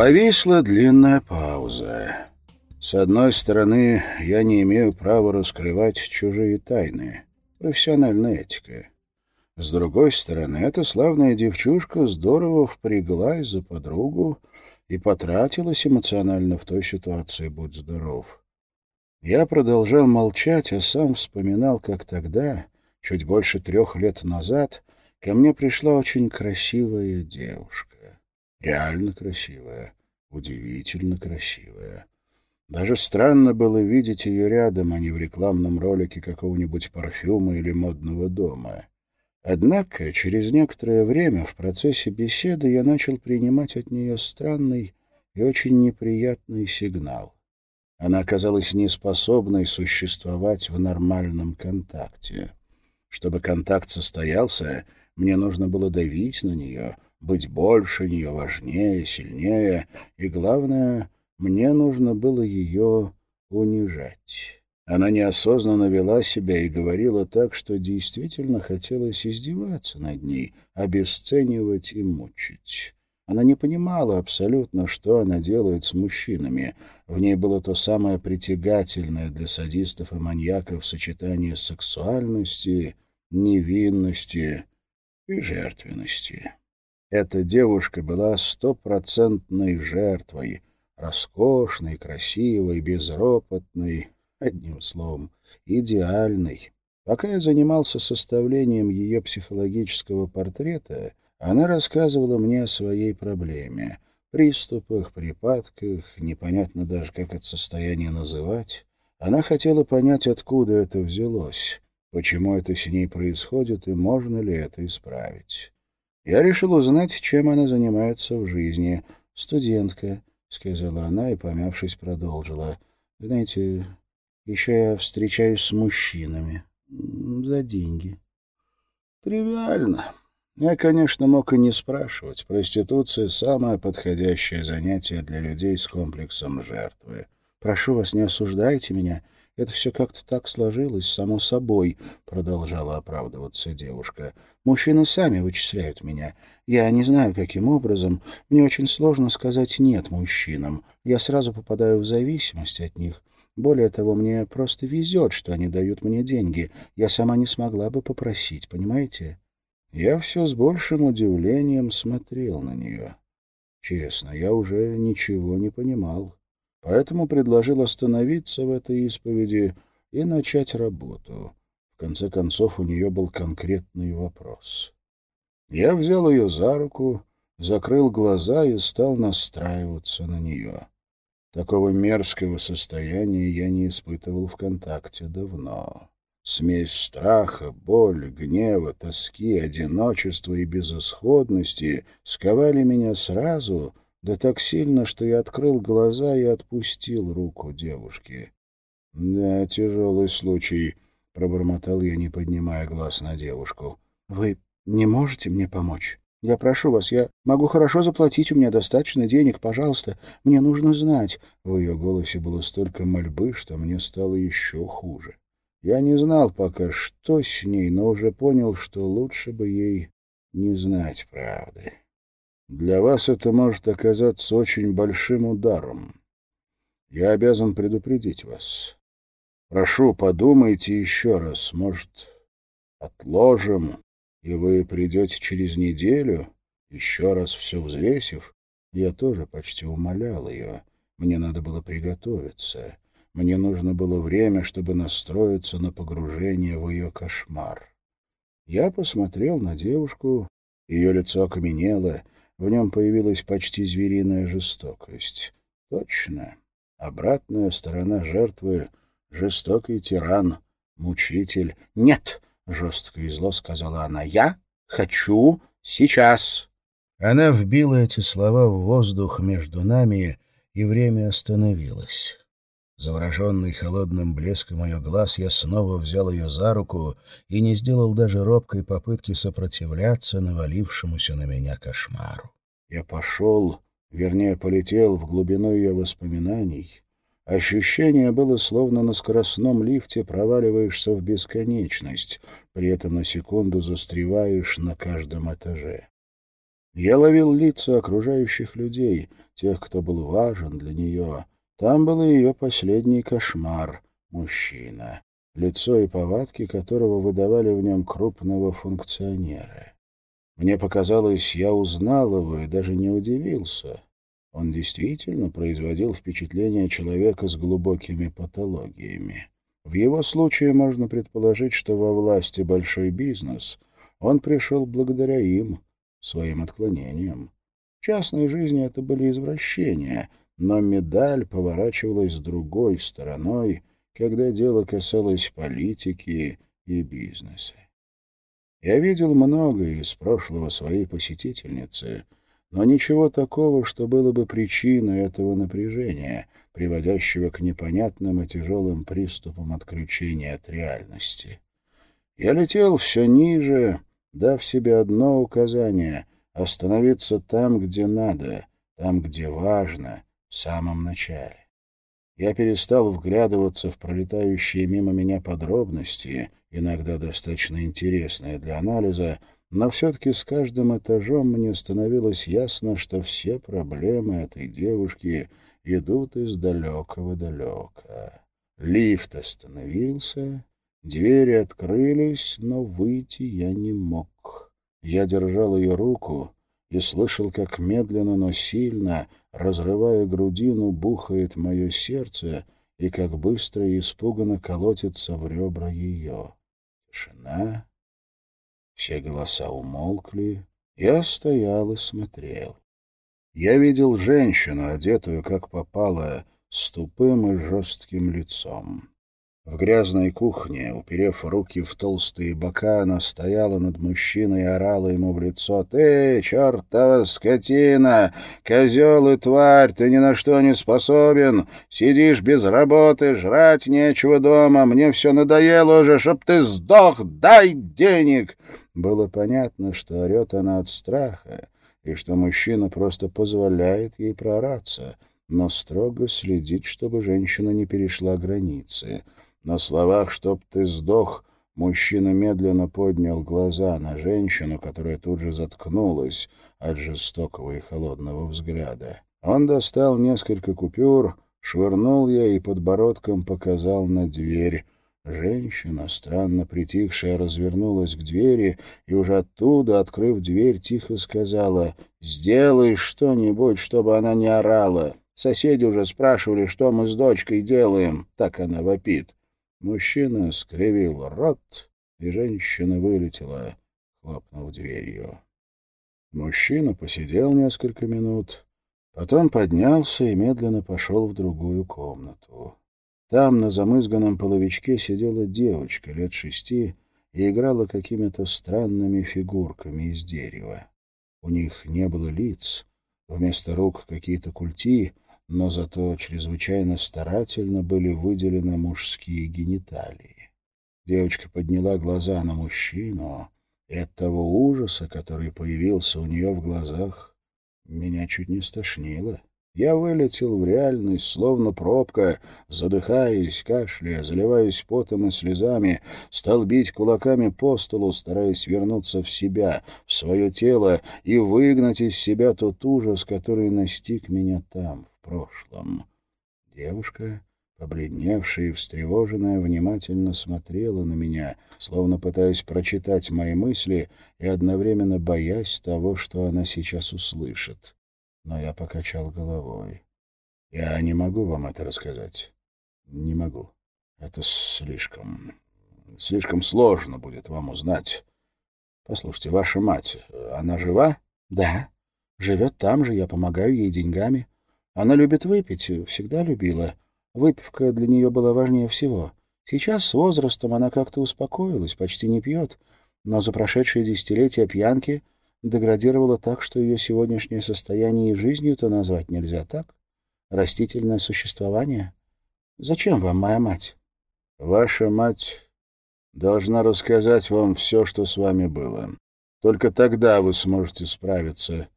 Повисла длинная пауза. С одной стороны, я не имею права раскрывать чужие тайны. Профессиональная этика. С другой стороны, эта славная девчушка здорово впряглась за подругу и потратилась эмоционально в той ситуации, будь здоров. Я продолжал молчать, а сам вспоминал, как тогда, чуть больше трех лет назад, ко мне пришла очень красивая девушка. Реально красивая, удивительно красивая. Даже странно было видеть ее рядом, а не в рекламном ролике какого-нибудь парфюма или модного дома. Однако через некоторое время в процессе беседы я начал принимать от нее странный и очень неприятный сигнал. Она оказалась неспособной существовать в нормальном контакте. Чтобы контакт состоялся, мне нужно было давить на нее, быть больше нее, важнее, сильнее, и, главное, мне нужно было ее унижать. Она неосознанно вела себя и говорила так, что действительно хотелось издеваться над ней, обесценивать и мучить. Она не понимала абсолютно, что она делает с мужчинами. В ней было то самое притягательное для садистов и маньяков сочетание сексуальности, невинности и жертвенности. Эта девушка была стопроцентной жертвой, роскошной, красивой, безропотной, одним словом, идеальной. Пока я занимался составлением ее психологического портрета, она рассказывала мне о своей проблеме, приступах, припадках, непонятно даже, как это состояние называть. Она хотела понять, откуда это взялось, почему это с ней происходит и можно ли это исправить. Я решил узнать, чем она занимается в жизни. «Студентка», — сказала она и, помявшись, продолжила. «Знаете, еще я встречаюсь с мужчинами. За деньги». «Тривиально», я, конечно, мог и не спрашивать. Проституция — самое подходящее занятие для людей с комплексом жертвы. «Прошу вас, не осуждайте меня. Это все как-то так сложилось, само собой», — продолжала оправдываться девушка. «Мужчины сами вычисляют меня. Я не знаю, каким образом. Мне очень сложно сказать «нет» мужчинам. Я сразу попадаю в зависимость от них. Более того, мне просто везет, что они дают мне деньги. Я сама не смогла бы попросить, понимаете?» Я все с большим удивлением смотрел на нее. Честно, я уже ничего не понимал, поэтому предложил остановиться в этой исповеди и начать работу. В конце концов, у нее был конкретный вопрос. Я взял ее за руку, закрыл глаза и стал настраиваться на нее. Такого мерзкого состояния я не испытывал в контакте давно. Смесь страха, боли, гнева, тоски, одиночества и безысходности сковали меня сразу, да так сильно, что я открыл глаза и отпустил руку девушки. — Да, тяжелый случай, — пробормотал я, не поднимая глаз на девушку. — Вы не можете мне помочь? Я прошу вас, я могу хорошо заплатить, у меня достаточно денег, пожалуйста, мне нужно знать. В ее голосе было столько мольбы, что мне стало еще хуже. Я не знал пока, что с ней, но уже понял, что лучше бы ей не знать правды. Для вас это может оказаться очень большим ударом. Я обязан предупредить вас. Прошу, подумайте еще раз. Может, отложим, и вы придете через неделю, еще раз все взвесив? Я тоже почти умолял ее. Мне надо было приготовиться. Мне нужно было время, чтобы настроиться на погружение в ее кошмар. Я посмотрел на девушку, ее лицо окаменело, в нем появилась почти звериная жестокость. Точно. Обратная сторона жертвы — жестокий тиран, мучитель. «Нет!» — жестко и зло сказала она. «Я хочу сейчас!» Она вбила эти слова в воздух между нами, и время остановилось. Завороженный холодным блеском ее глаз, я снова взял ее за руку и не сделал даже робкой попытки сопротивляться навалившемуся на меня кошмару. Я пошел, вернее, полетел в глубину ее воспоминаний. Ощущение было, словно на скоростном лифте проваливаешься в бесконечность, при этом на секунду застреваешь на каждом этаже. Я ловил лица окружающих людей, тех, кто был важен для нее. Там был ее последний кошмар — мужчина, лицо и повадки которого выдавали в нем крупного функционера. Мне показалось, я узнал его и даже не удивился. Он действительно производил впечатление человека с глубокими патологиями. В его случае можно предположить, что во власти большой бизнес он пришел благодаря им, своим отклонениям. В частной жизни это были извращения, но медаль поворачивалась другой стороной, когда дело касалось политики и бизнеса. Я видел многое из прошлого своей посетительницы, но ничего такого, что было бы причиной этого напряжения, приводящего к непонятным и тяжелым приступам отключения от реальности. Я летел все ниже, дав себе одно указание — остановиться там, где надо, там, где важно, в самом начале. Я перестал вглядываться в пролетающие мимо меня подробности, иногда достаточно интересные для анализа, но все-таки с каждым этажом мне становилось ясно, что все проблемы этой девушки идут из далекого-далека. Лифт остановился, двери открылись, но выйти я не мог. Я держал ее руку и слышал, как медленно, но сильно разрывая грудину, бухает мое сердце, и как быстро и испуганно колотится в ребра ее. Тишина. Все голоса умолкли. Я стоял и смотрел. Я видел женщину, одетую как попало, с тупым и жестким лицом. В грязной кухне, уперев руки в толстые бока, она стояла над мужчиной и орала ему в лицо. «Ты, чертова скотина! Козел и тварь! Ты ни на что не способен! Сидишь без работы, жрать нечего дома! Мне все надоело уже, чтоб ты сдох! Дай денег!» Было понятно, что орет она от страха, и что мужчина просто позволяет ей проораться, но строго следит, чтобы женщина не перешла границы. На словах «чтоб ты сдох» мужчина медленно поднял глаза на женщину, которая тут же заткнулась от жестокого и холодного взгляда. Он достал несколько купюр, швырнул я и подбородком показал на дверь. Женщина, странно притихшая, развернулась к двери и уже оттуда, открыв дверь, тихо сказала «Сделай что-нибудь, чтобы она не орала. Соседи уже спрашивали, что мы с дочкой делаем». Так она вопит. Мужчина скривил рот, и женщина вылетела, хлопнув дверью. Мужчина посидел несколько минут, потом поднялся и медленно пошел в другую комнату. Там на замызганном половичке сидела девочка лет шести и играла какими-то странными фигурками из дерева. У них не было лиц, вместо рук какие-то культи — но зато чрезвычайно старательно были выделены мужские гениталии. Девочка подняла глаза на мужчину, и от того ужаса, который появился у нее в глазах, меня чуть не стошнило. Я вылетел в реальность, словно пробка, задыхаясь, кашляя, заливаясь потом и слезами, стал бить кулаками по столу, стараясь вернуться в себя, в свое тело и выгнать из себя тот ужас, который настиг меня там, прошлом. Девушка, побледневшая и встревоженная, внимательно смотрела на меня, словно пытаясь прочитать мои мысли и одновременно боясь того, что она сейчас услышит. Но я покачал головой. «Я не могу вам это рассказать. Не могу. Это слишком... Слишком сложно будет вам узнать. Послушайте, ваша мать, она жива?» «Да. Живет там же, я помогаю ей деньгами. Она любит выпить, всегда любила. Выпивка для нее была важнее всего. Сейчас с возрастом она как-то успокоилась, почти не пьет, но за прошедшие десятилетия пьянки деградировала так, что ее сегодняшнее состояние и жизнью-то назвать нельзя так. Растительное существование. Зачем вам моя мать? Ваша мать должна рассказать вам все, что с вами было. Только тогда вы сможете справиться.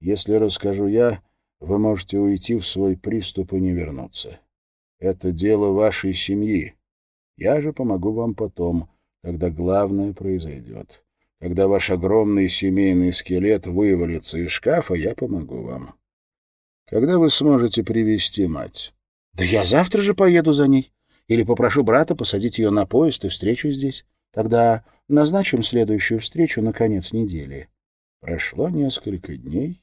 Если расскажу я, вы можете уйти в свой приступ и не вернуться. Это дело вашей семьи. Я же помогу вам потом, когда главное произойдет. Когда ваш огромный семейный скелет вывалится из шкафа, я помогу вам. Когда вы сможете привести мать? Да я завтра же поеду за ней. Или попрошу брата посадить ее на поезд и встречу здесь. Тогда назначим следующую встречу на конец недели. Прошло несколько дней,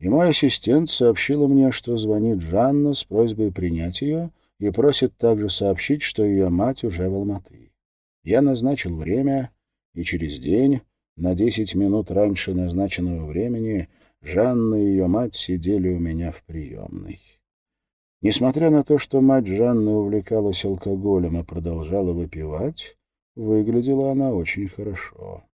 и мой ассистент сообщила мне, что звонит Жанна с просьбой принять ее и просит также сообщить, что ее мать уже в Алматы. Я назначил время, и через день, на десять минут раньше назначенного времени, Жанна и ее мать сидели у меня в приемной. Несмотря на то, что мать Жанны увлекалась алкоголем и продолжала выпивать, выглядела она очень хорошо.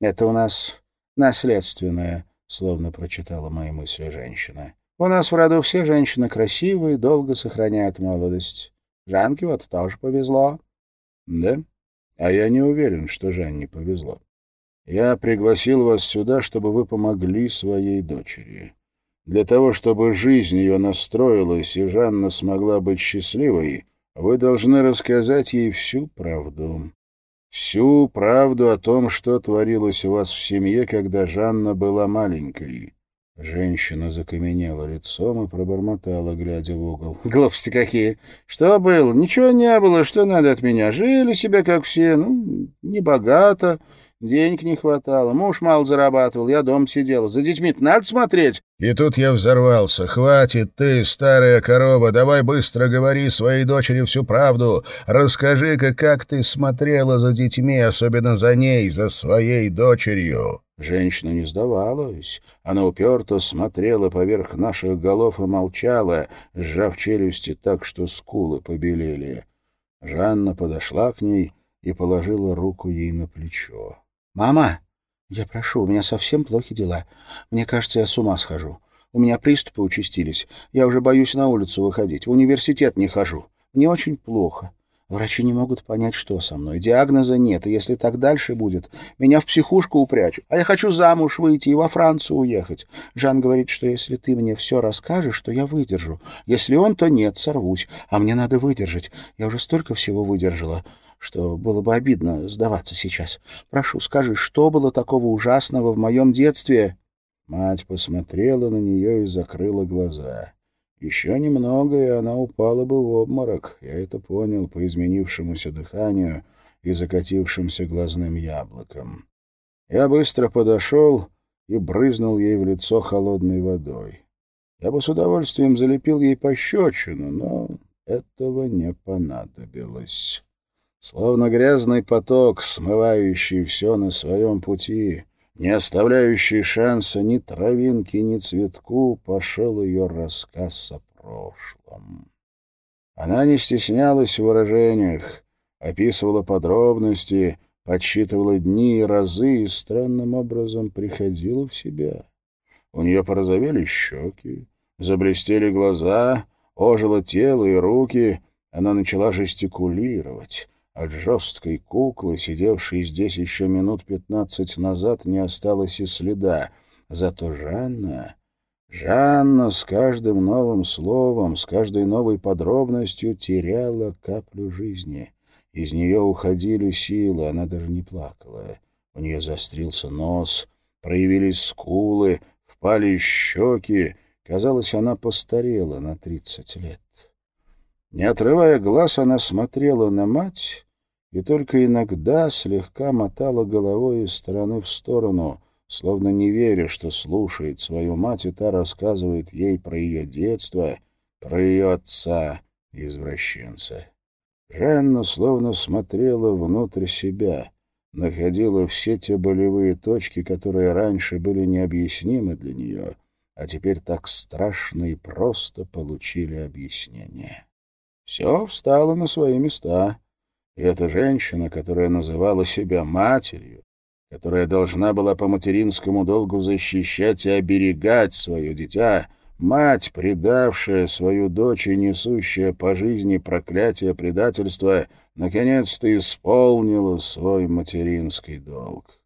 «Это у нас наследственное», — словно прочитала мои мысли женщина. «У нас в роду все женщины красивые, долго сохраняют молодость. Жанке вот тоже повезло». «Да? А я не уверен, что Жанне повезло. Я пригласил вас сюда, чтобы вы помогли своей дочери. Для того, чтобы жизнь ее настроилась и Жанна смогла быть счастливой, вы должны рассказать ей всю правду всю правду о том, что творилось у вас в семье, когда Жанна была маленькой. Женщина закаменела лицом и пробормотала, глядя в угол. «Глупости какие! Что было? Ничего не было. Что надо от меня? Жили себе, как все. Ну, не богато. Денег не хватало, муж мало зарабатывал, я дома сидела. За детьми надо смотреть. И тут я взорвался. «Хватит ты, старая корова, давай быстро говори своей дочери всю правду. Расскажи-ка, как ты смотрела за детьми, особенно за ней, за своей дочерью». Женщина не сдавалась. Она уперто смотрела поверх наших голов и молчала, сжав челюсти так, что скулы побелели. Жанна подошла к ней и положила руку ей на плечо. «Мама, я прошу, у меня совсем плохи дела. Мне кажется, я с ума схожу. У меня приступы участились. Я уже боюсь на улицу выходить. В университет не хожу. Мне очень плохо. Врачи не могут понять, что со мной. Диагноза нет, и если так дальше будет, меня в психушку упрячут. А я хочу замуж выйти и во Францию уехать. Жан говорит, что если ты мне все расскажешь, то я выдержу. Если он, то нет, сорвусь. А мне надо выдержать. Я уже столько всего выдержала что было бы обидно сдаваться сейчас. Прошу, скажи, что было такого ужасного в моем детстве?» Мать посмотрела на нее и закрыла глаза. Еще немного, и она упала бы в обморок. Я это понял по изменившемуся дыханию и закатившимся глазным яблокам. Я быстро подошел и брызнул ей в лицо холодной водой. Я бы с удовольствием залепил ей пощечину, но этого не понадобилось словно грязный поток, смывающий все на своем пути, не оставляющий шанса ни травинки, ни цветку, пошел ее рассказ о прошлом. Она не стеснялась в выражениях, описывала подробности, подсчитывала дни и разы и странным образом приходила в себя. У нее порозовели щеки, заблестели глаза, ожило тело и руки, она начала жестикулировать. От жесткой куклы, сидевшей здесь еще минут пятнадцать назад, не осталось и следа. Зато Жанна... Жанна с каждым новым словом, с каждой новой подробностью теряла каплю жизни. Из нее уходили силы, она даже не плакала. У нее застрился нос, проявились скулы, впали щеки. Казалось, она постарела на тридцать лет. Не отрывая глаз, она смотрела на мать и только иногда слегка мотала головой из стороны в сторону, словно не веря, что слушает свою мать, и та рассказывает ей про ее детство, про ее отца, извращенца. Жанна словно смотрела внутрь себя, находила все те болевые точки, которые раньше были необъяснимы для нее, а теперь так страшно и просто получили объяснение. Все встало на свои места — и эта женщина, которая называла себя матерью, которая должна была по материнскому долгу защищать и оберегать свое дитя, мать, предавшая свою дочь и несущая по жизни проклятие предательства, наконец-то исполнила свой материнский долг.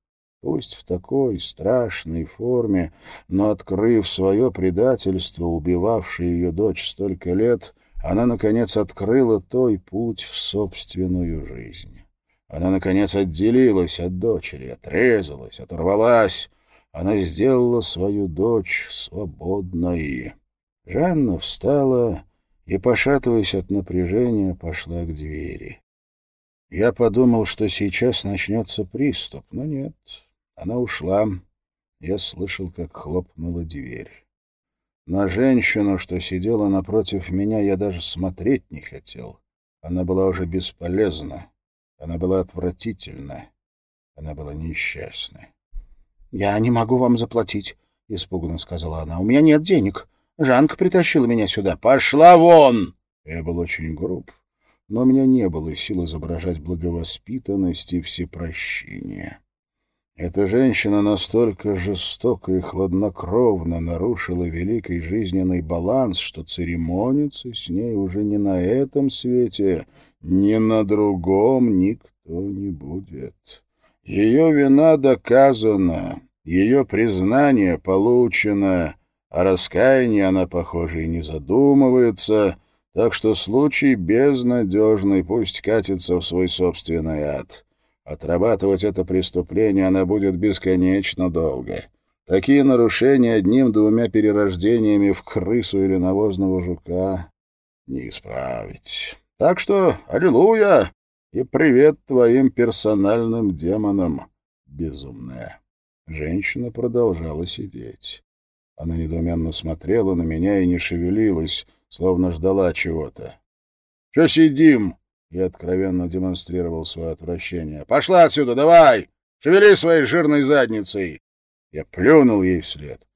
Пусть в такой страшной форме, но, открыв свое предательство, убивавшее ее дочь столько лет, она, наконец, открыла той путь в собственную жизнь. Она, наконец, отделилась от дочери, отрезалась, оторвалась. Она сделала свою дочь свободной. Жанна встала и, пошатываясь от напряжения, пошла к двери. Я подумал, что сейчас начнется приступ, но нет, она ушла. Я слышал, как хлопнула дверь. На женщину, что сидела напротив меня, я даже смотреть не хотел. Она была уже бесполезна. Она была отвратительна. Она была несчастна. «Я не могу вам заплатить», — испуганно сказала она. «У меня нет денег. Жанка притащила меня сюда. Пошла вон!» Я был очень груб, но у меня не было сил изображать благовоспитанность и всепрощение. Эта женщина настолько жестоко и хладнокровно нарушила великий жизненный баланс, что церемониться с ней уже ни на этом свете, ни на другом никто не будет. Ее вина доказана, ее признание получено, а раскаяние она, похоже, и не задумывается, так что случай безнадежный, пусть катится в свой собственный ад. Отрабатывать это преступление она будет бесконечно долго. Такие нарушения одним-двумя перерождениями в крысу или навозного жука не исправить. Так что аллилуйя и привет твоим персональным демонам, безумная. Женщина продолжала сидеть. Она недоуменно смотрела на меня и не шевелилась, словно ждала чего-то. — Че сидим? И откровенно демонстрировал свое отвращение. «Пошла отсюда, давай! Шевели своей жирной задницей!» Я плюнул ей вслед,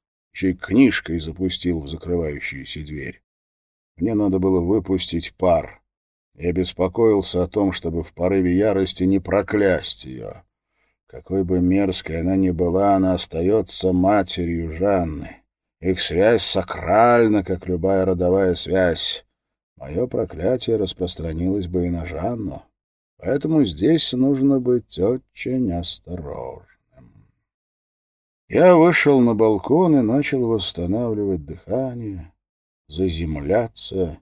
и книжкой запустил в закрывающуюся дверь. Мне надо было выпустить пар. Я беспокоился о том, чтобы в порыве ярости не проклясть ее. Какой бы мерзкой она ни была, она остается матерью Жанны. Их связь сакральна, как любая родовая связь мое проклятие распространилось бы и на Жанну. Поэтому здесь нужно быть очень осторожным. Я вышел на балкон и начал восстанавливать дыхание, заземляться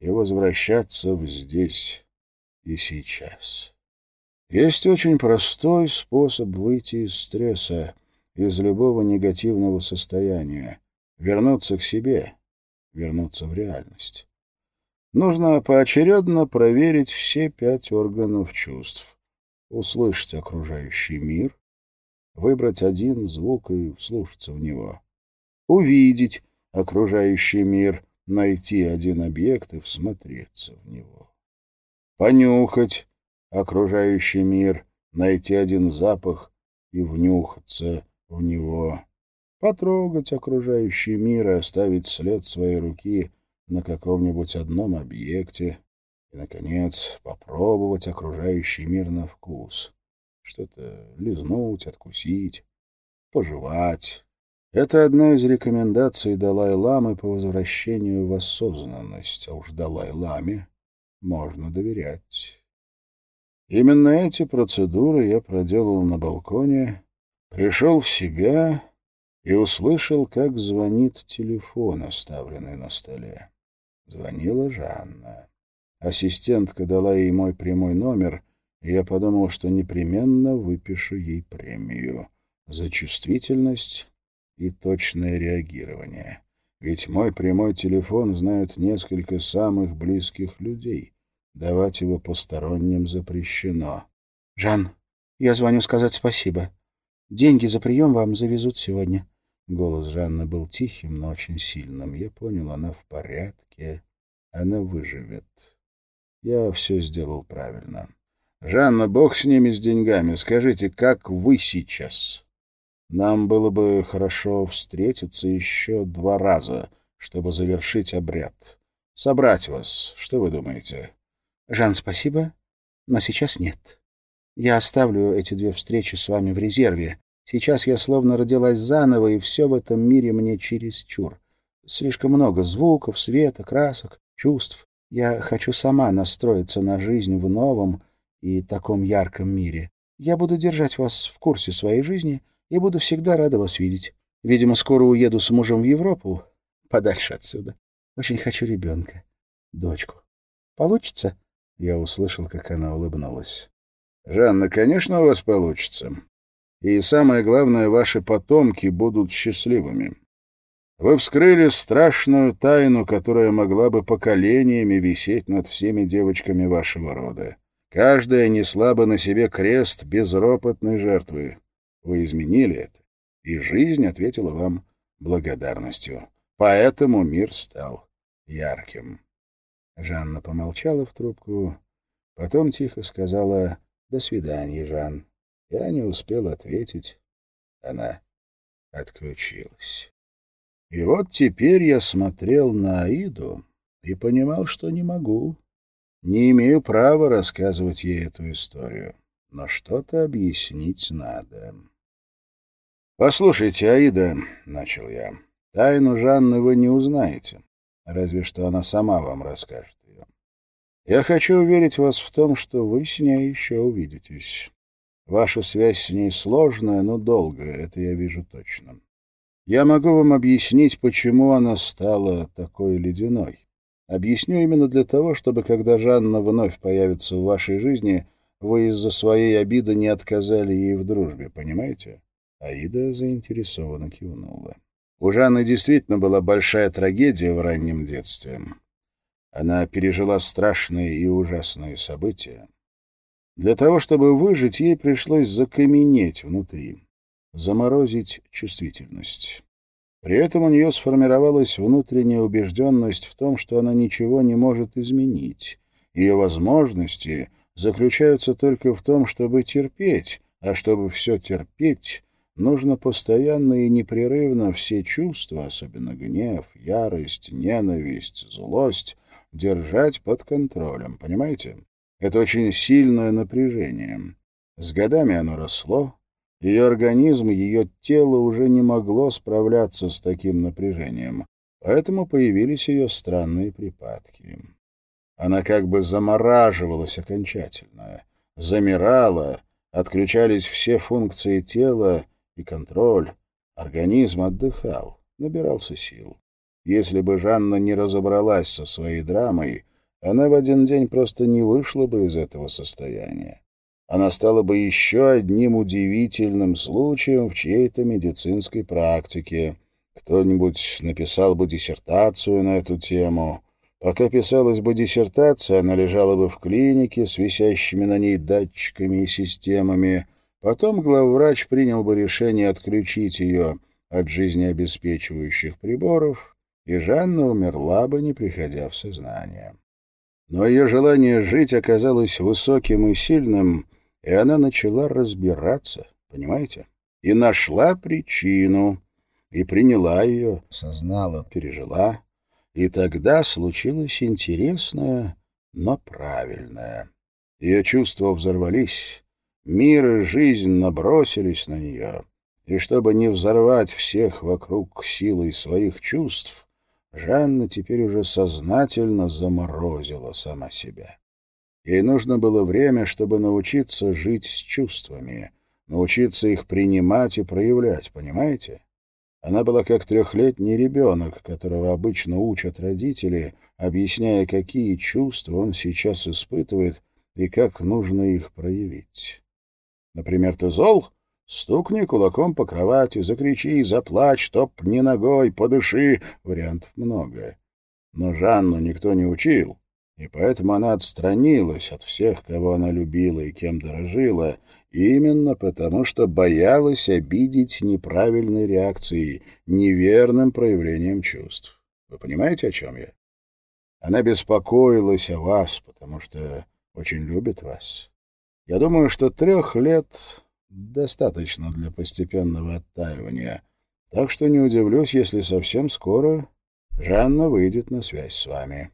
и возвращаться в здесь и сейчас. Есть очень простой способ выйти из стресса, из любого негативного состояния, вернуться к себе, вернуться в реальность. Нужно поочередно проверить все пять органов чувств, услышать окружающий мир, выбрать один звук и вслушаться в него, увидеть окружающий мир, найти один объект и всмотреться в него, понюхать окружающий мир, найти один запах и внюхаться в него, потрогать окружающий мир и оставить след своей руки на каком-нибудь одном объекте и, наконец, попробовать окружающий мир на вкус. Что-то лизнуть, откусить, пожевать. Это одна из рекомендаций Далай-ламы по возвращению в осознанность, а уж Далай-ламе можно доверять. Именно эти процедуры я проделал на балконе, пришел в себя и услышал, как звонит телефон, оставленный на столе. Звонила Жанна. Ассистентка дала ей мой прямой номер, и я подумал, что непременно выпишу ей премию за чувствительность и точное реагирование. Ведь мой прямой телефон знают несколько самых близких людей. Давать его посторонним запрещено. — Жан, я звоню сказать спасибо. Деньги за прием вам завезут сегодня. Голос Жанны был тихим, но очень сильным. Я понял, она в порядке, она выживет. Я все сделал правильно. Жанна, бог с ними, с деньгами. Скажите, как вы сейчас? Нам было бы хорошо встретиться еще два раза, чтобы завершить обряд. Собрать вас. Что вы думаете? Жан, спасибо, но сейчас нет. Я оставлю эти две встречи с вами в резерве. Сейчас я словно родилась заново, и все в этом мире мне чересчур. Слишком много звуков, света, красок, чувств. Я хочу сама настроиться на жизнь в новом и таком ярком мире. Я буду держать вас в курсе своей жизни и буду всегда рада вас видеть. Видимо, скоро уеду с мужем в Европу, подальше отсюда. Очень хочу ребенка, дочку. Получится?» Я услышал, как она улыбнулась. Жанна, конечно, у вас получится. И самое главное, ваши потомки будут счастливыми. Вы вскрыли страшную тайну, которая могла бы поколениями висеть над всеми девочками вашего рода. Каждая несла бы на себе крест безропотной жертвы. Вы изменили это, и жизнь ответила вам благодарностью. Поэтому мир стал ярким. Жанна помолчала в трубку, потом тихо сказала «До свидания, Жан». Я не успел ответить. Она отключилась. И вот теперь я смотрел на Аиду и понимал, что не могу, не имею права рассказывать ей эту историю, но что-то объяснить надо. «Послушайте, Аида», — начал я, — «тайну Жанны вы не узнаете, разве что она сама вам расскажет ее. Я хочу уверить вас в том, что вы с ней еще увидитесь. Ваша связь с ней сложная, но долгая, это я вижу точно. Я могу вам объяснить, почему она стала такой ледяной. Объясню именно для того, чтобы, когда Жанна вновь появится в вашей жизни, вы из-за своей обиды не отказали ей в дружбе, понимаете?» Аида заинтересованно кивнула. У Жанны действительно была большая трагедия в раннем детстве. Она пережила страшные и ужасные события. Для того, чтобы выжить, ей пришлось закаменеть внутри заморозить чувствительность. При этом у нее сформировалась внутренняя убежденность в том, что она ничего не может изменить. Ее возможности заключаются только в том, чтобы терпеть, а чтобы все терпеть, нужно постоянно и непрерывно все чувства, особенно гнев, ярость, ненависть, злость, держать под контролем, понимаете? Это очень сильное напряжение. С годами оно росло, ее организм, ее тело уже не могло справляться с таким напряжением, поэтому появились ее странные припадки. Она как бы замораживалась окончательно, замирала, отключались все функции тела и контроль. Организм отдыхал, набирался сил. Если бы Жанна не разобралась со своей драмой, она в один день просто не вышла бы из этого состояния она стала бы еще одним удивительным случаем в чьей-то медицинской практике. Кто-нибудь написал бы диссертацию на эту тему. Пока писалась бы диссертация, она лежала бы в клинике с висящими на ней датчиками и системами. Потом главврач принял бы решение отключить ее от жизнеобеспечивающих приборов, и Жанна умерла бы, не приходя в сознание. Но ее желание жить оказалось высоким и сильным, и она начала разбираться, понимаете? И нашла причину, и приняла ее, сознала, пережила. И тогда случилось интересное, но правильное. Ее чувства взорвались, мир и жизнь набросились на нее. И чтобы не взорвать всех вокруг силой своих чувств, Жанна теперь уже сознательно заморозила сама себя. Ей нужно было время, чтобы научиться жить с чувствами, научиться их принимать и проявлять, понимаете? Она была как трехлетний ребенок, которого обычно учат родители, объясняя, какие чувства он сейчас испытывает и как нужно их проявить. Например, ты зол? Стукни кулаком по кровати, закричи, заплачь, топни ногой, подыши. Вариантов много. Но Жанну никто не учил. И поэтому она отстранилась от всех, кого она любила и кем дорожила, именно потому что боялась обидеть неправильной реакцией, неверным проявлением чувств. Вы понимаете, о чем я? Она беспокоилась о вас, потому что очень любит вас. Я думаю, что трех лет достаточно для постепенного оттаивания, так что не удивлюсь, если совсем скоро Жанна выйдет на связь с вами.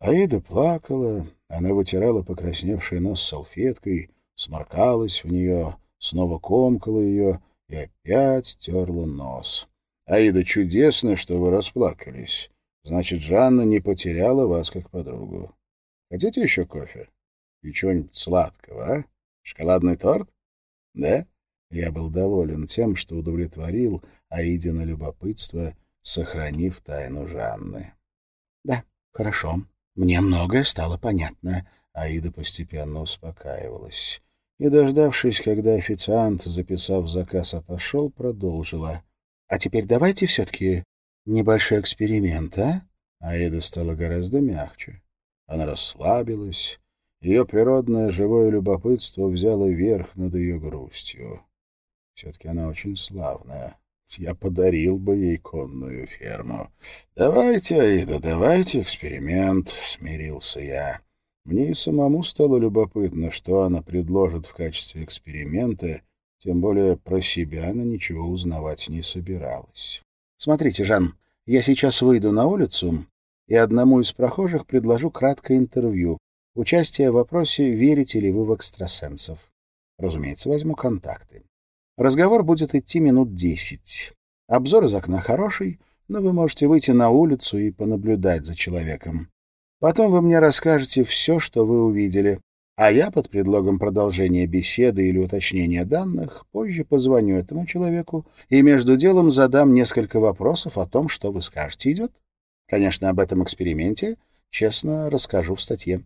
Аида плакала, она вытирала покрасневший нос салфеткой, сморкалась в нее, снова комкала ее и опять терла нос. «Аида, чудесно, что вы расплакались. Значит, Жанна не потеряла вас как подругу. Хотите еще кофе? И чего-нибудь сладкого, а? Шоколадный торт? Да?» Я был доволен тем, что удовлетворил Аиде на любопытство, сохранив тайну Жанны. «Да, хорошо», мне многое стало понятно. Аида постепенно успокаивалась. и, дождавшись, когда официант, записав заказ, отошел, продолжила. «А теперь давайте все-таки небольшой эксперимент, а?» Аида стала гораздо мягче. Она расслабилась, ее природное живое любопытство взяло верх над ее грустью. Все-таки она очень славная. Я подарил бы ей конную ферму. «Давайте, Аида, давайте эксперимент», — смирился я. Мне и самому стало любопытно, что она предложит в качестве эксперимента, тем более про себя она ничего узнавать не собиралась. «Смотрите, Жан, я сейчас выйду на улицу и одному из прохожих предложу краткое интервью. Участие в вопросе «Верите ли вы в экстрасенсов?» Разумеется, возьму контакты. Разговор будет идти минут десять. Обзор из окна хороший, но вы можете выйти на улицу и понаблюдать за человеком. Потом вы мне расскажете все, что вы увидели, а я под предлогом продолжения беседы или уточнения данных позже позвоню этому человеку и между делом задам несколько вопросов о том, что вы скажете. Идет? Конечно, об этом эксперименте честно расскажу в статье.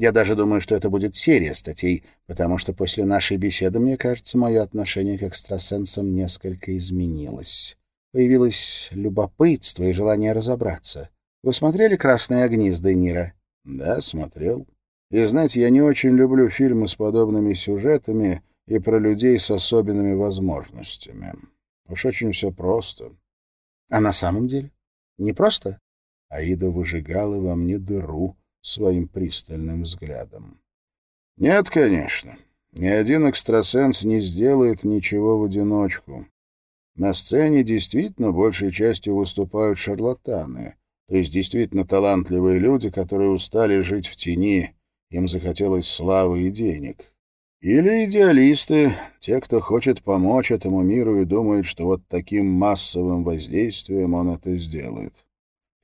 Я даже думаю, что это будет серия статей, потому что после нашей беседы, мне кажется, мое отношение к экстрасенсам несколько изменилось. Появилось любопытство и желание разобраться. Вы смотрели «Красные огни» с Де Ниро? Да, смотрел. И, знаете, я не очень люблю фильмы с подобными сюжетами и про людей с особенными возможностями. Уж очень все просто. А на самом деле? Не просто? Аида выжигала во мне дыру, своим пристальным взглядом. «Нет, конечно. Ни один экстрасенс не сделает ничего в одиночку. На сцене действительно большей частью выступают шарлатаны, то есть действительно талантливые люди, которые устали жить в тени, им захотелось славы и денег. Или идеалисты, те, кто хочет помочь этому миру и думает, что вот таким массовым воздействием он это сделает.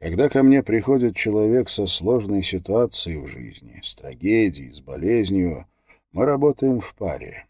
Когда ко мне приходит человек со сложной ситуацией в жизни, с трагедией, с болезнью, мы работаем в паре.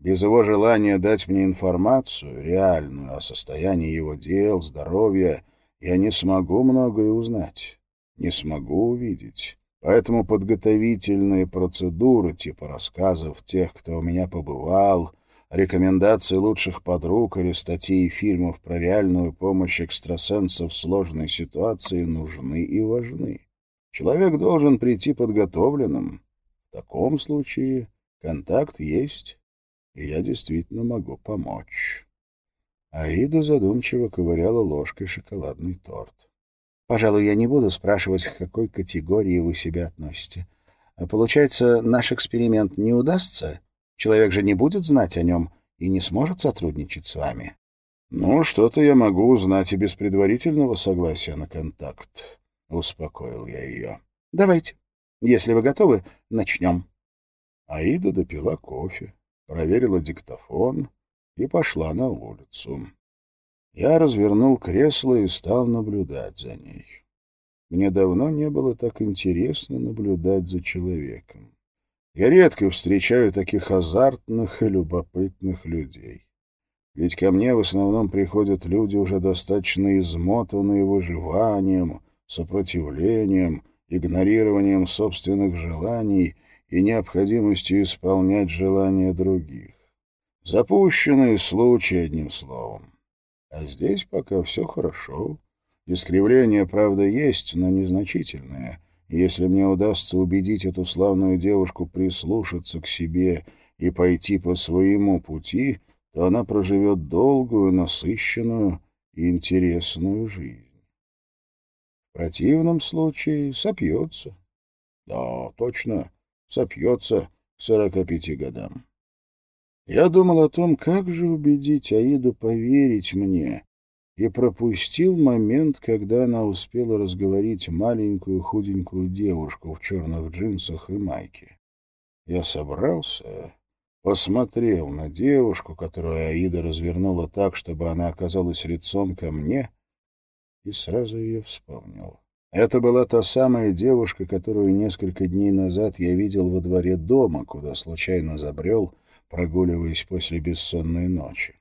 Без его желания дать мне информацию, реальную, о состоянии его дел, здоровья, я не смогу многое узнать, не смогу увидеть. Поэтому подготовительные процедуры, типа рассказов тех, кто у меня побывал — рекомендации лучших подруг или статей и фильмов про реальную помощь экстрасенсов в сложной ситуации нужны и важны. Человек должен прийти подготовленным. В таком случае контакт есть, и я действительно могу помочь. Аида задумчиво ковыряла ложкой шоколадный торт. «Пожалуй, я не буду спрашивать, к какой категории вы себя относите. Получается, наш эксперимент не удастся?» Человек же не будет знать о нем и не сможет сотрудничать с вами. «Ну, что-то я могу узнать и без предварительного согласия на контакт», — успокоил я ее. «Давайте. Если вы готовы, начнем». Аида допила кофе, проверила диктофон и пошла на улицу. Я развернул кресло и стал наблюдать за ней. Мне давно не было так интересно наблюдать за человеком. Я редко встречаю таких азартных и любопытных людей. Ведь ко мне в основном приходят люди, уже достаточно измотанные выживанием, сопротивлением, игнорированием собственных желаний и необходимостью исполнять желания других. Запущенные случаи, одним словом. А здесь пока все хорошо. Искривления, правда, есть, но незначительные — если мне удастся убедить эту славную девушку прислушаться к себе и пойти по своему пути, то она проживет долгую, насыщенную и интересную жизнь. В противном случае сопьется. Да, точно, сопьется к сорока пяти годам. Я думал о том, как же убедить Аиду поверить мне, и пропустил момент, когда она успела разговорить маленькую худенькую девушку в черных джинсах и майке. Я собрался, посмотрел на девушку, которую Аида развернула так, чтобы она оказалась лицом ко мне, и сразу ее вспомнил. Это была та самая девушка, которую несколько дней назад я видел во дворе дома, куда случайно забрел, прогуливаясь после бессонной ночи.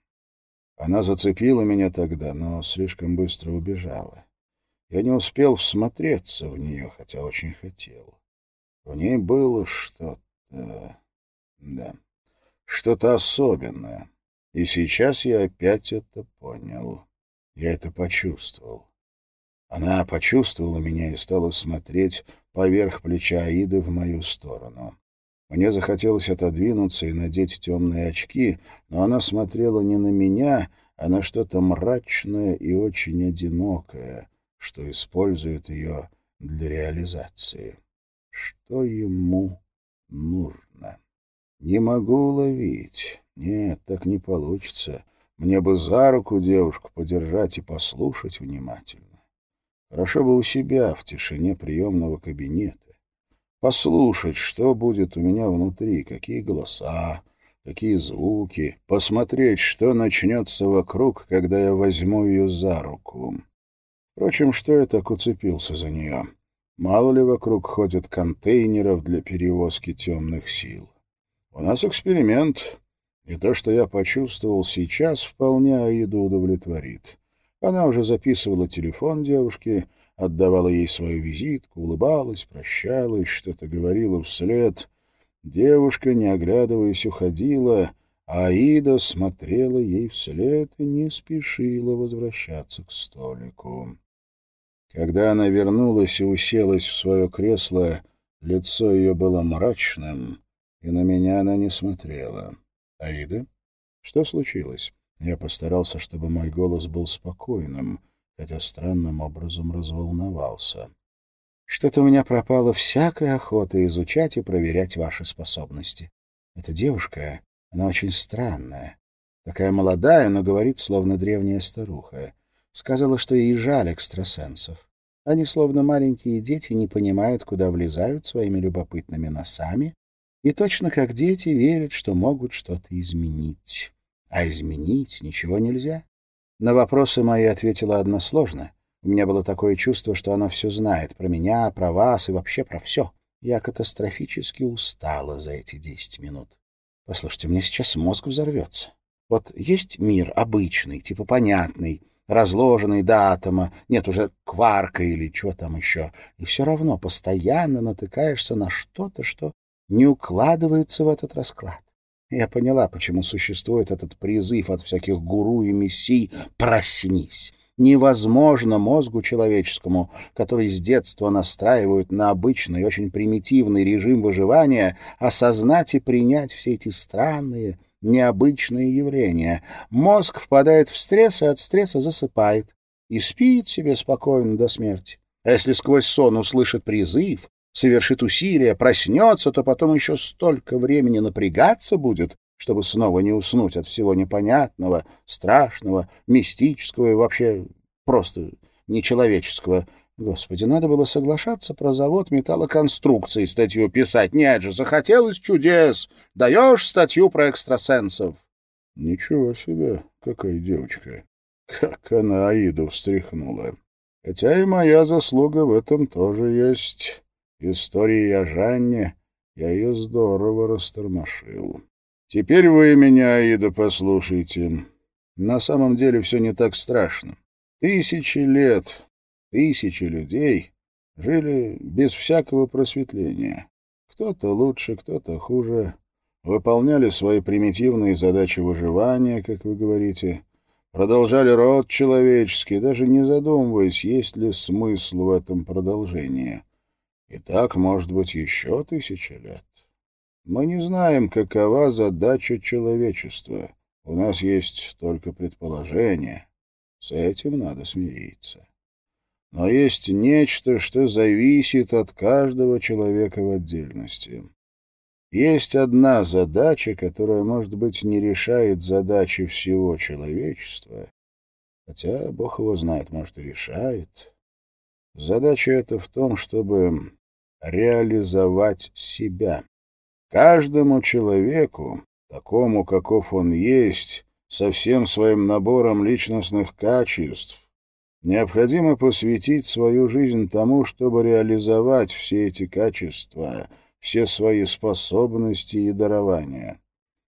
Она зацепила меня тогда, но слишком быстро убежала. Я не успел всмотреться в нее, хотя очень хотел. В ней было что-то... Да. что-то особенное. И сейчас я опять это понял. Я это почувствовал. Она почувствовала меня и стала смотреть поверх плеча Аиды в мою сторону. Мне захотелось отодвинуться и надеть темные очки, но она смотрела не на меня, а на что-то мрачное и очень одинокое, что использует ее для реализации. Что ему нужно? Не могу уловить. Нет, так не получится. Мне бы за руку девушку подержать и послушать внимательно. Хорошо бы у себя, в тишине приемного кабинета. Послушать, что будет у меня внутри, какие голоса, какие звуки, посмотреть, что начнется вокруг, когда я возьму ее за руку. Впрочем, что я так уцепился за нее? Мало ли вокруг ходят контейнеров для перевозки темных сил. У нас эксперимент, и то, что я почувствовал сейчас, вполне Аиду удовлетворит. Она уже записывала телефон девушки, отдавала ей свою визитку, улыбалась, прощалась, что-то говорила вслед. Девушка, не оглядываясь, уходила, а Аида смотрела ей вслед и не спешила возвращаться к столику. Когда она вернулась и уселась в свое кресло, лицо ее было мрачным, и на меня она не смотрела. «Аида? Что случилось?» Я постарался, чтобы мой голос был спокойным, хотя странным образом разволновался. «Что-то у меня пропала всякая охота изучать и проверять ваши способности. Эта девушка, она очень странная. Такая молодая, но говорит, словно древняя старуха. Сказала, что ей жаль экстрасенсов. Они, словно маленькие дети, не понимают, куда влезают своими любопытными носами, и точно как дети верят, что могут что-то изменить а изменить ничего нельзя. На вопросы мои ответила односложно. У меня было такое чувство, что она все знает про меня, про вас и вообще про все. Я катастрофически устала за эти десять минут. Послушайте, мне сейчас мозг взорвется. Вот есть мир обычный, типа понятный, разложенный до атома, нет уже кварка или чего там еще, и все равно постоянно натыкаешься на что-то, что не укладывается в этот расклад. Я поняла, почему существует этот призыв от всяких гуру и мессий «проснись». Невозможно мозгу человеческому, который с детства настраивают на обычный, очень примитивный режим выживания, осознать и принять все эти странные, необычные явления. Мозг впадает в стресс и от стресса засыпает. И спит себе спокойно до смерти. А если сквозь сон услышит призыв, совершит усилие, проснется, то потом еще столько времени напрягаться будет, чтобы снова не уснуть от всего непонятного, страшного, мистического и вообще просто нечеловеческого. Господи, надо было соглашаться про завод металлоконструкции статью писать. Нет же, захотелось чудес. Даешь статью про экстрасенсов. Ничего себе, какая девочка. Как она Аиду встряхнула. Хотя и моя заслуга в этом тоже есть. Истории о Жанне я ее здорово растормошил. Теперь вы меня, Аида, послушайте. На самом деле все не так страшно. Тысячи лет, тысячи людей жили без всякого просветления. Кто-то лучше, кто-то хуже. Выполняли свои примитивные задачи выживания, как вы говорите. Продолжали род человеческий, даже не задумываясь, есть ли смысл в этом продолжении. И так, может быть, еще тысячи лет. Мы не знаем, какова задача человечества. У нас есть только предположение. С этим надо смириться. Но есть нечто, что зависит от каждого человека в отдельности. Есть одна задача, которая, может быть, не решает задачи всего человечества, хотя Бог его знает, может, и решает. Задача эта в том, чтобы реализовать себя. Каждому человеку, такому, каков он есть, со всем своим набором личностных качеств, необходимо посвятить свою жизнь тому, чтобы реализовать все эти качества, все свои способности и дарования.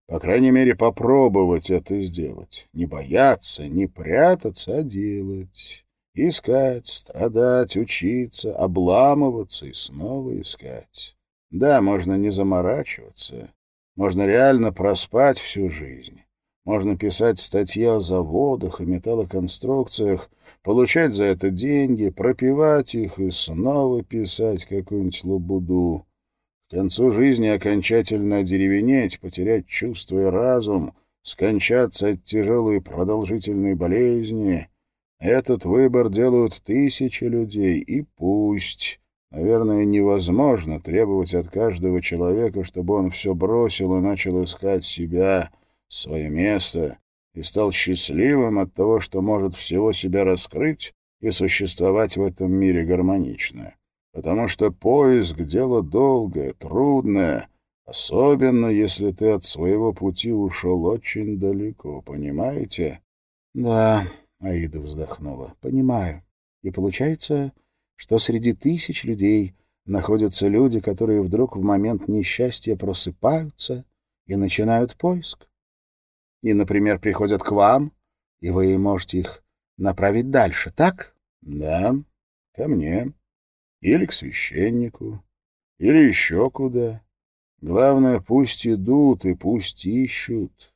По крайней мере, попробовать это сделать. Не бояться, не прятаться, а делать. Искать, страдать, учиться, обламываться и снова искать. Да, можно не заморачиваться, Можно реально проспать всю жизнь. Можно писать статьи о заводах и металлоконструкциях, получать за это деньги, пропивать их и снова писать какую-нибудь лабуду. К концу жизни окончательно одеревенеть, потерять чувство и разум, скончаться от тяжелой продолжительной болезни. Этот выбор делают тысячи людей, и пусть... Наверное, невозможно требовать от каждого человека, чтобы он все бросил и начал искать себя, свое место, и стал счастливым от того, что может всего себя раскрыть и существовать в этом мире гармонично. Потому что поиск — дело долгое, трудное, особенно если ты от своего пути ушел очень далеко, понимаете? — Да, — Аида вздохнула, — понимаю. И получается что среди тысяч людей находятся люди, которые вдруг в момент несчастья просыпаются и начинают поиск. И, например, приходят к вам, и вы можете их направить дальше, так? Да, ко мне. Или к священнику. Или еще куда. Главное, пусть идут и пусть ищут.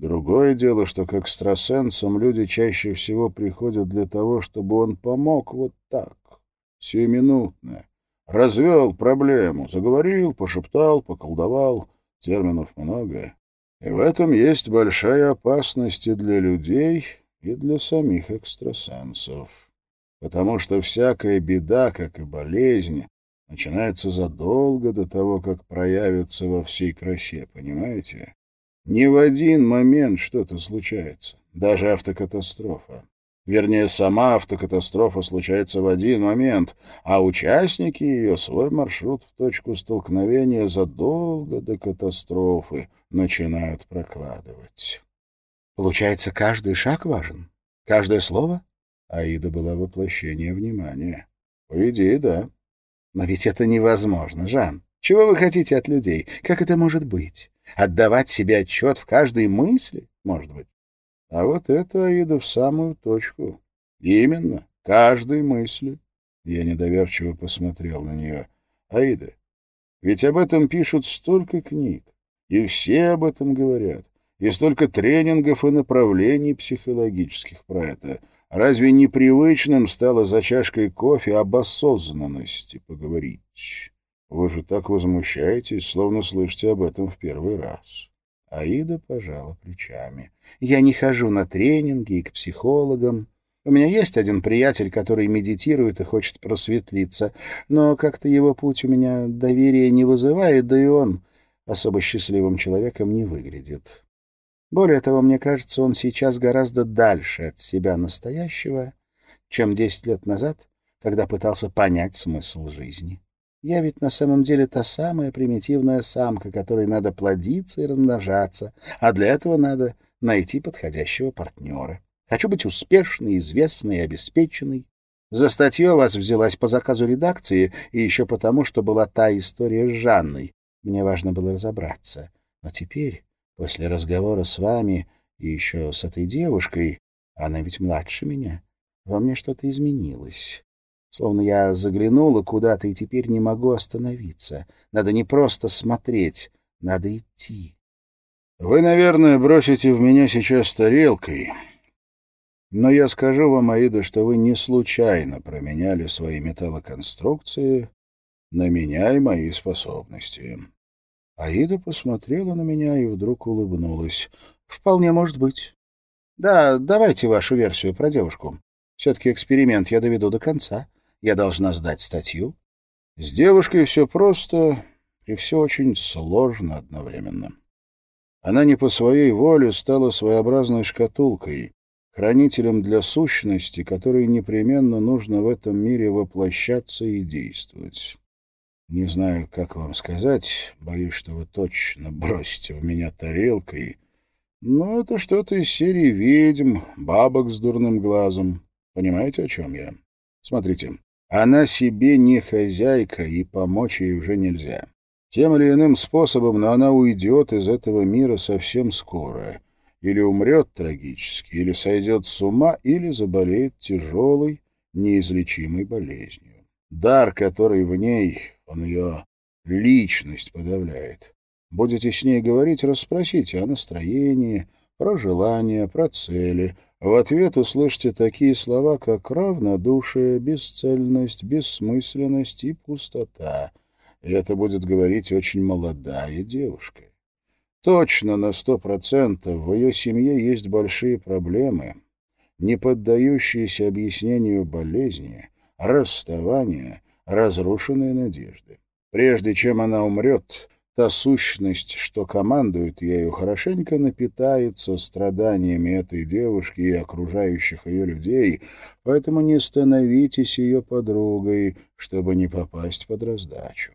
Другое дело, что к экстрасенсам люди чаще всего приходят для того, чтобы он помог вот так сиюминутное. Развел проблему, заговорил, пошептал, поколдовал. Терминов много. И в этом есть большая опасность и для людей, и для самих экстрасенсов. Потому что всякая беда, как и болезнь, начинается задолго до того, как проявится во всей красе, понимаете? Не в один момент что-то случается, даже автокатастрофа. Вернее, сама автокатастрофа случается в один момент, а участники ее свой маршрут в точку столкновения задолго до катастрофы начинают прокладывать. Получается, каждый шаг важен? Каждое слово? Аида была воплощение внимания. По идее, да. Но ведь это невозможно, Жан. Чего вы хотите от людей? Как это может быть? Отдавать себе отчет в каждой мысли, может быть? А вот это, Аида, в самую точку. Именно, каждой мысли. Я недоверчиво посмотрел на нее. Аида, ведь об этом пишут столько книг, и все об этом говорят, и столько тренингов и направлений психологических про это. Разве непривычным стало за чашкой кофе об осознанности поговорить? Вы же так возмущаетесь, словно слышите об этом в первый раз. Аида пожала плечами. «Я не хожу на тренинги и к психологам. У меня есть один приятель, который медитирует и хочет просветлиться, но как-то его путь у меня доверия не вызывает, да и он особо счастливым человеком не выглядит. Более того, мне кажется, он сейчас гораздо дальше от себя настоящего, чем десять лет назад, когда пытался понять смысл жизни. Я ведь на самом деле та самая примитивная самка, которой надо плодиться и размножаться, а для этого надо найти подходящего партнера. Хочу быть успешной, известной и обеспеченной. За статью вас взялась по заказу редакции и еще потому, что была та история с Жанной. Мне важно было разобраться. Но теперь, после разговора с вами и еще с этой девушкой, она ведь младше меня, во мне что-то изменилось. Словно я заглянула куда-то и теперь не могу остановиться. Надо не просто смотреть, надо идти. Вы, наверное, бросите в меня сейчас тарелкой. Но я скажу вам, Аида, что вы не случайно променяли свои металлоконструкции на меня и мои способности. Аида посмотрела на меня и вдруг улыбнулась. «Вполне может быть. Да, давайте вашу версию про девушку. Все-таки эксперимент я доведу до конца. Я должна сдать статью. С девушкой все просто и все очень сложно одновременно. Она не по своей воле стала своеобразной шкатулкой, хранителем для сущности, которой непременно нужно в этом мире воплощаться и действовать. Не знаю, как вам сказать, боюсь, что вы точно бросите в меня тарелкой, но это что-то из серии ведьм, бабок с дурным глазом. Понимаете, о чем я? Смотрите, она себе не хозяйка, и помочь ей уже нельзя. Тем или иным способом, но она уйдет из этого мира совсем скоро. Или умрет трагически, или сойдет с ума, или заболеет тяжелой, неизлечимой болезнью. Дар, который в ней, он ее личность подавляет. Будете с ней говорить, расспросите о настроении, про желания, про цели. В ответ услышите такие слова, как равнодушие, бесцельность, бессмысленность и пустота. И это будет говорить очень молодая девушка. Точно на сто процентов в ее семье есть большие проблемы, не поддающиеся объяснению болезни, расставания, разрушенные надежды. Прежде чем она умрет, та сущность, что командует ею, хорошенько напитается страданиями этой девушки и окружающих ее людей, поэтому не становитесь ее подругой, чтобы не попасть под раздачу.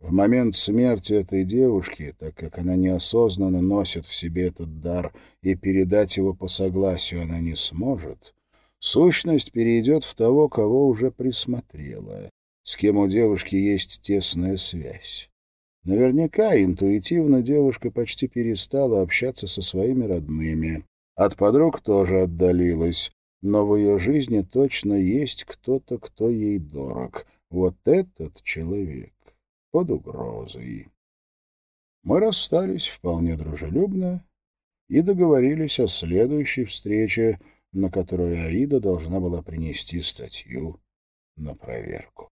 В момент смерти этой девушки, так как она неосознанно носит в себе этот дар и передать его по согласию она не сможет, сущность перейдет в того, кого уже присмотрела, с кем у девушки есть тесная связь. Наверняка интуитивно девушка почти перестала общаться со своими родными. От подруг тоже отдалилась, но в ее жизни точно есть кто-то, кто ей дорог. Вот этот человек под угрозой. Мы расстались вполне дружелюбно и договорились о следующей встрече, на которую Аида должна была принести статью на проверку.